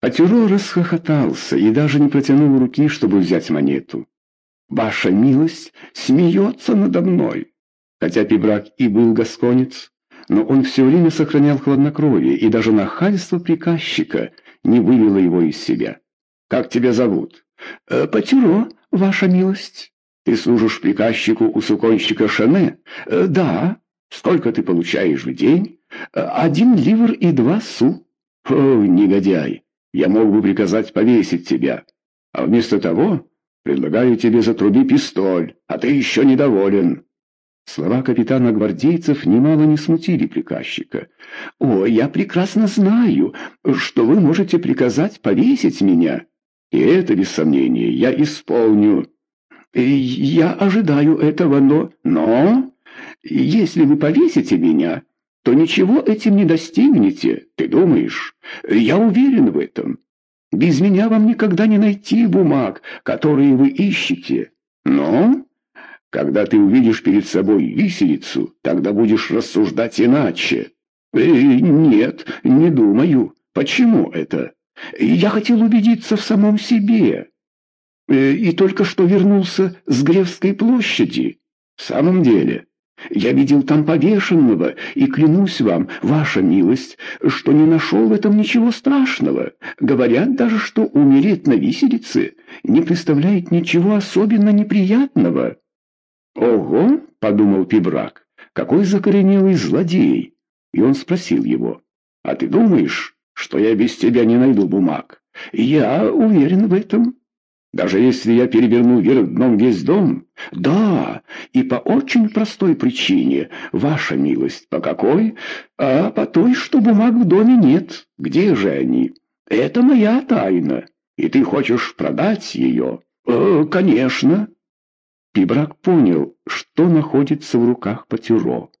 Патюро расхохотался и даже не протянул руки, чтобы взять монету. «Ваша милость смеется надо мной!» Хотя Пибрак и был гасконец, но он все время сохранял хладнокровие, и даже нахальство приказчика не вывело его из себя. «Как тебя зовут?» «Э, «Патюро, ваша милость». «Ты служишь приказчику у суконщика Шане?» э, «Да». «Сколько ты получаешь в день?» э, «Один ливр и два су». «О, негодяй! Я мог бы приказать повесить тебя. А вместо того предлагаю тебе затруби пистоль, а ты еще недоволен». Слова капитана гвардейцев немало не смутили приказчика. «О, я прекрасно знаю, что вы можете приказать повесить меня. И это, без сомнения, я исполню. Я ожидаю этого, но... Но... Если вы повесите меня, то ничего этим не достигнете, ты думаешь? Я уверен в этом. Без меня вам никогда не найти бумаг, которые вы ищете. Но...» Когда ты увидишь перед собой виселицу, тогда будешь рассуждать иначе. Э, нет, не думаю. Почему это? Я хотел убедиться в самом себе. Э, и только что вернулся с Гревской площади. В самом деле, я видел там повешенного, и клянусь вам, ваша милость, что не нашел в этом ничего страшного. Говорят даже, что умереть на виселице не представляет ничего особенно неприятного. «Ого!» — подумал Пибрак. «Какой закоренелый злодей!» И он спросил его. «А ты думаешь, что я без тебя не найду бумаг?» «Я уверен в этом». «Даже если я переверну вверх дном весь дом?» «Да, и по очень простой причине, ваша милость. По какой? А по той, что бумаг в доме нет. Где же они?» «Это моя тайна. И ты хочешь продать ее?» «Э, «Конечно». Пибрак понял, что находится в руках Патюро.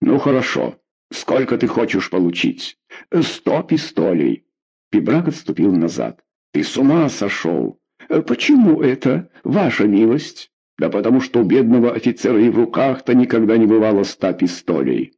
«Ну хорошо. Сколько ты хочешь получить?» «Сто пистолей». Пибрак отступил назад. «Ты с ума сошел!» «Почему это, ваша милость?» «Да потому что у бедного офицера и в руках-то никогда не бывало ста пистолей».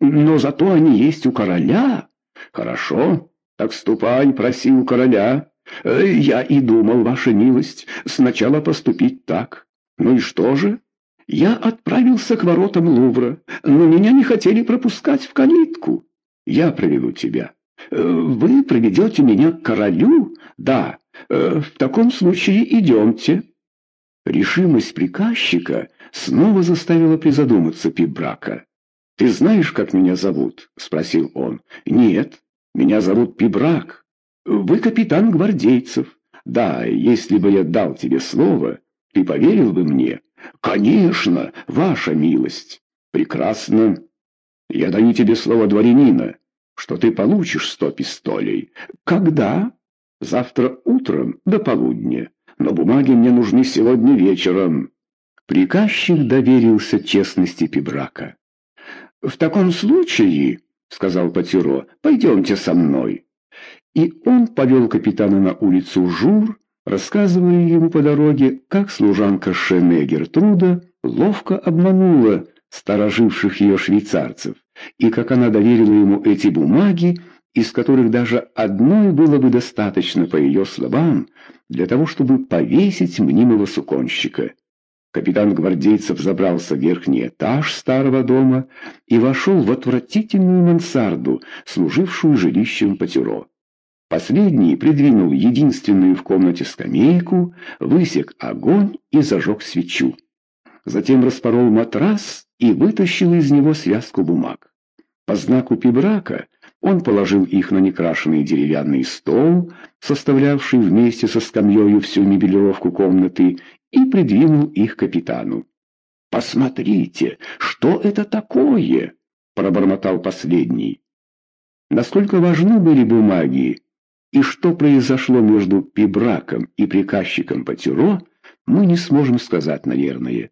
«Но зато они есть у короля». «Хорошо, так ступай, проси у короля». «Я и думал, ваша милость, сначала поступить так». Ну и что же? Я отправился к воротам Лувра, но меня не хотели пропускать в калитку. Я проведу тебя. Э, вы проведете меня к королю? Да. Э, в таком случае идемте. Решимость приказчика снова заставила призадуматься Пибрака. «Ты знаешь, как меня зовут?» — спросил он. «Нет, меня зовут Пибрак. Вы капитан гвардейцев. Да, если бы я дал тебе слово, ты поверил бы мне? Конечно, ваша милость. Прекрасно. Я даю тебе слово дворянина, что ты получишь сто пистолей. Когда? Завтра утром до полудня. Но бумаги мне нужны сегодня вечером. Приказчик доверился честности Пибрака. «В таком случае, — сказал Патюро, — пойдемте со мной». И он повел капитана на улицу Жур, рассказывая ему по дороге, как служанка Шене Гертруда ловко обманула стороживших ее швейцарцев, и как она доверила ему эти бумаги, из которых даже одной было бы достаточно, по ее словам, для того, чтобы повесить мнимого суконщика. Капитан гвардейцев забрался в верхний этаж старого дома и вошел в отвратительную мансарду, служившую жилищем Патюро. Последний придвинул единственную в комнате скамейку, высек огонь и зажег свечу. Затем распорол матрас и вытащил из него связку бумаг. По знаку пибрака он положил их на некрашенный деревянный стол, составлявший вместе со скамьей всю мебелировку комнаты, и придвинул их капитану. «Посмотрите, что это такое?» — пробормотал последний. Насколько важны были бумаги, и что произошло между Пибраком и приказчиком Патюро, мы не сможем сказать, наверное.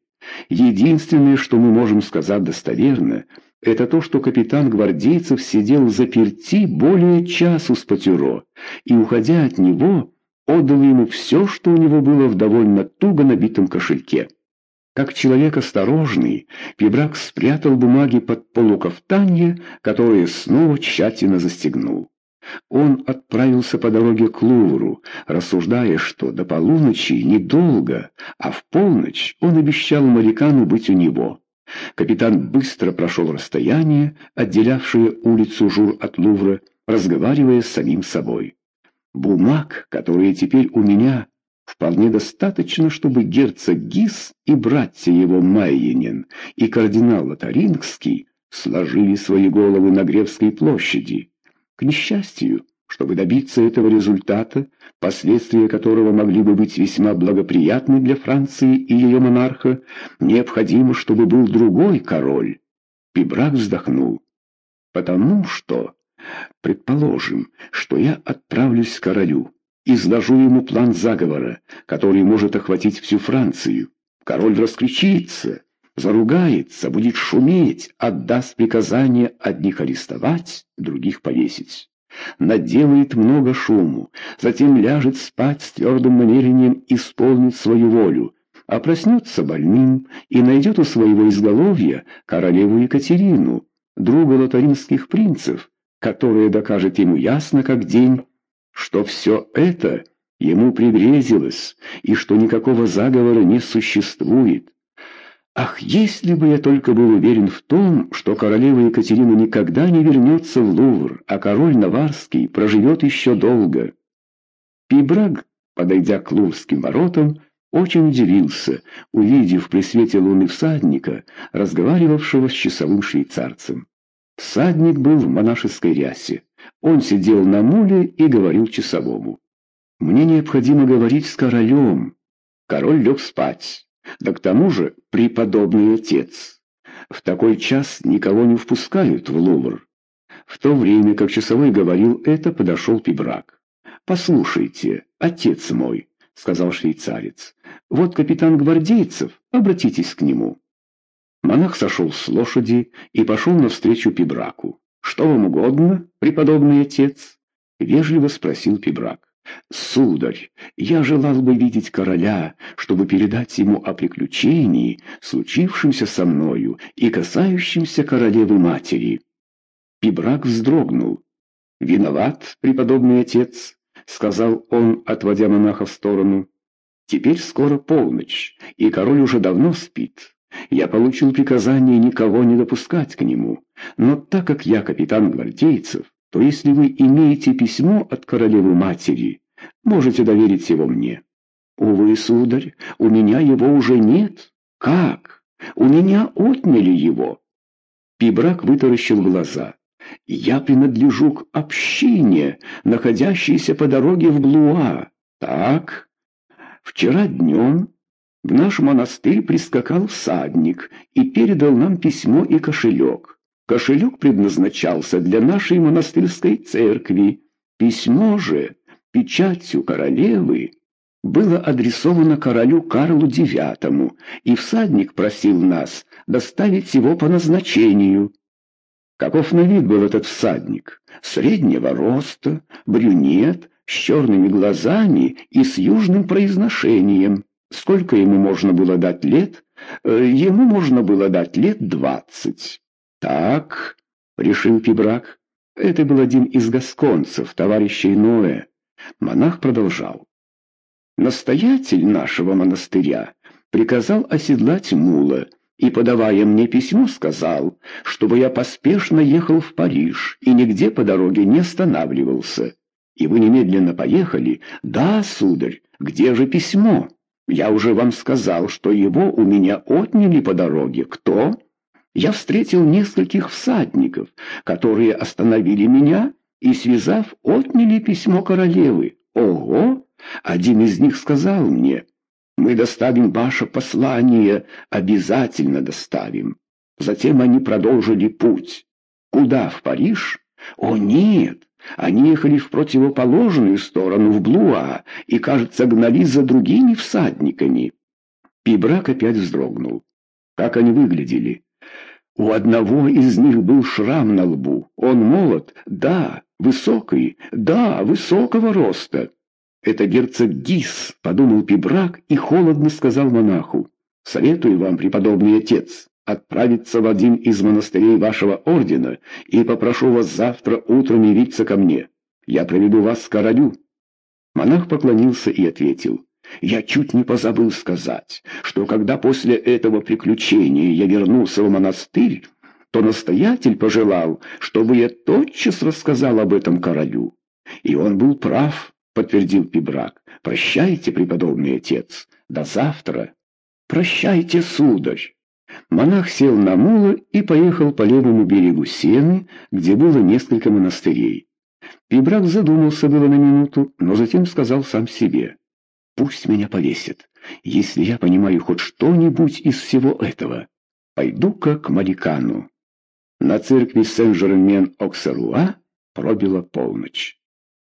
Единственное, что мы можем сказать достоверно, это то, что капитан гвардейцев сидел заперти более часу с Патюро, и, уходя от него, отдал ему все, что у него было в довольно туго набитом кошельке. Как человек осторожный, Пибрак спрятал бумаги под полукафтанье, которое снова тщательно застегнул. Он отправился по дороге к Лувру, рассуждая, что до полуночи недолго, а в полночь он обещал Марикану быть у него. Капитан быстро прошел расстояние, отделявшее улицу Жур от Лувра, разговаривая с самим собой. Бумаг, которые теперь у меня, вполне достаточно, чтобы герцог Гис и братья его Майенин и кардинал Лотарингский сложили свои головы на Гревской площади. К несчастью, чтобы добиться этого результата, последствия которого могли бы быть весьма благоприятны для Франции и ее монарха, необходимо, чтобы был другой король. Пибрак вздохнул. Потому что, предположим, что я отправлюсь к королю, изложу ему план заговора, который может охватить всю Францию. Король раскричится, заругается, будет шуметь, отдаст приказание одних арестовать, других повесить. Наделает много шуму, затем ляжет спать с твердым намерением исполнить свою волю, а проснется больным и найдет у своего изголовья королеву Екатерину, друга лотаринских принцев, которая докажет ему ясно как день, что все это ему пригрезилось и что никакого заговора не существует. Ах, если бы я только был уверен в том, что королева Екатерина никогда не вернется в Лувр, а король Наварский проживет еще долго. Пибраг, подойдя к Луврским воротам, очень удивился, увидев при свете луны всадника, разговаривавшего с часовым швейцарцем. Всадник был в монашеской рясе. Он сидел на муле и говорил часовому. «Мне необходимо говорить с королем». Король лег спать. Да к тому же преподобный отец. В такой час никого не впускают в Лувр. В то время, как часовой говорил это, подошел Пибрак. «Послушайте, отец мой», — сказал швейцарец, — «вот капитан гвардейцев, обратитесь к нему». Монах сошел с лошади и пошел навстречу Пибраку. «Что вам угодно, преподобный отец?» — вежливо спросил Пибрак. «Сударь, я желал бы видеть короля, чтобы передать ему о приключении, случившемся со мною и касающемся королевы-матери». Пибрак вздрогнул. «Виноват, преподобный отец», — сказал он, отводя монаха в сторону. «Теперь скоро полночь, и король уже давно спит. Я получил приказание никого не допускать к нему, но так как я капитан гвардейцев, то если вы имеете письмо от королевы-матери, можете доверить его мне. Увы, сударь, у меня его уже нет. Как? У меня отняли его. Пибрак вытаращил глаза. Я принадлежу к общине, находящейся по дороге в Блуа. Так? Вчера днем в наш монастырь прискакал всадник и передал нам письмо и кошелек. Кошелек предназначался для нашей монастырской церкви. Письмо же, печатью королевы, было адресовано королю Карлу IX, и всадник просил нас доставить его по назначению. Каков на вид был этот всадник? Среднего роста, брюнет, с черными глазами и с южным произношением. Сколько ему можно было дать лет? Э, ему можно было дать лет двадцать. «Так», — решил Пибрак, — это был один из гасконцев, товарищей Ноэ. Монах продолжал. «Настоятель нашего монастыря приказал оседлать мула и, подавая мне письмо, сказал, чтобы я поспешно ехал в Париж и нигде по дороге не останавливался. И вы немедленно поехали? Да, сударь, где же письмо? Я уже вам сказал, что его у меня отняли по дороге. Кто?» Я встретил нескольких всадников, которые остановили меня и, связав, отняли письмо королевы. Ого! Один из них сказал мне, «Мы доставим ваше послание, обязательно доставим». Затем они продолжили путь. Куда, в Париж? О, нет! Они ехали в противоположную сторону, в Блуа, и, кажется, гнались за другими всадниками. Пибрак опять вздрогнул. Как они выглядели? У одного из них был шрам на лбу. Он молод, да, высокий, да, высокого роста. Это герцог Гис, подумал Пибрак и холодно сказал монаху. Советую вам, преподобный отец, отправиться в один из монастырей вашего ордена и попрошу вас завтра утром явиться ко мне. Я проведу вас к королю». Монах поклонился и ответил. «Я чуть не позабыл сказать, что когда после этого приключения я вернулся в монастырь, то настоятель пожелал, чтобы я тотчас рассказал об этом королю. И он был прав, подтвердил Пибрак. Прощайте, преподобный отец, до завтра. Прощайте, сударь. Монах сел на мула и поехал по левому берегу Сены, где было несколько монастырей. Пибрак задумался было на минуту, но затем сказал сам себе. «Пусть меня повесят, если я понимаю хоть что-нибудь из всего этого. Пойду-ка к Марикану». На церкви Сен-Жермен-Оксеруа пробила полночь.